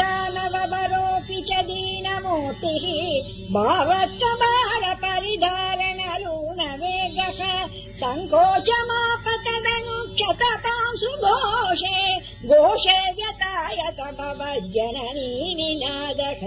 दानवबरोऽपि च दीनमूर्तिः भावच्च बाल परिधारण वेगः सङ्कोचमापतदनुक्षततां घोषे घोषे व्यतायत भवज्जननी निनादः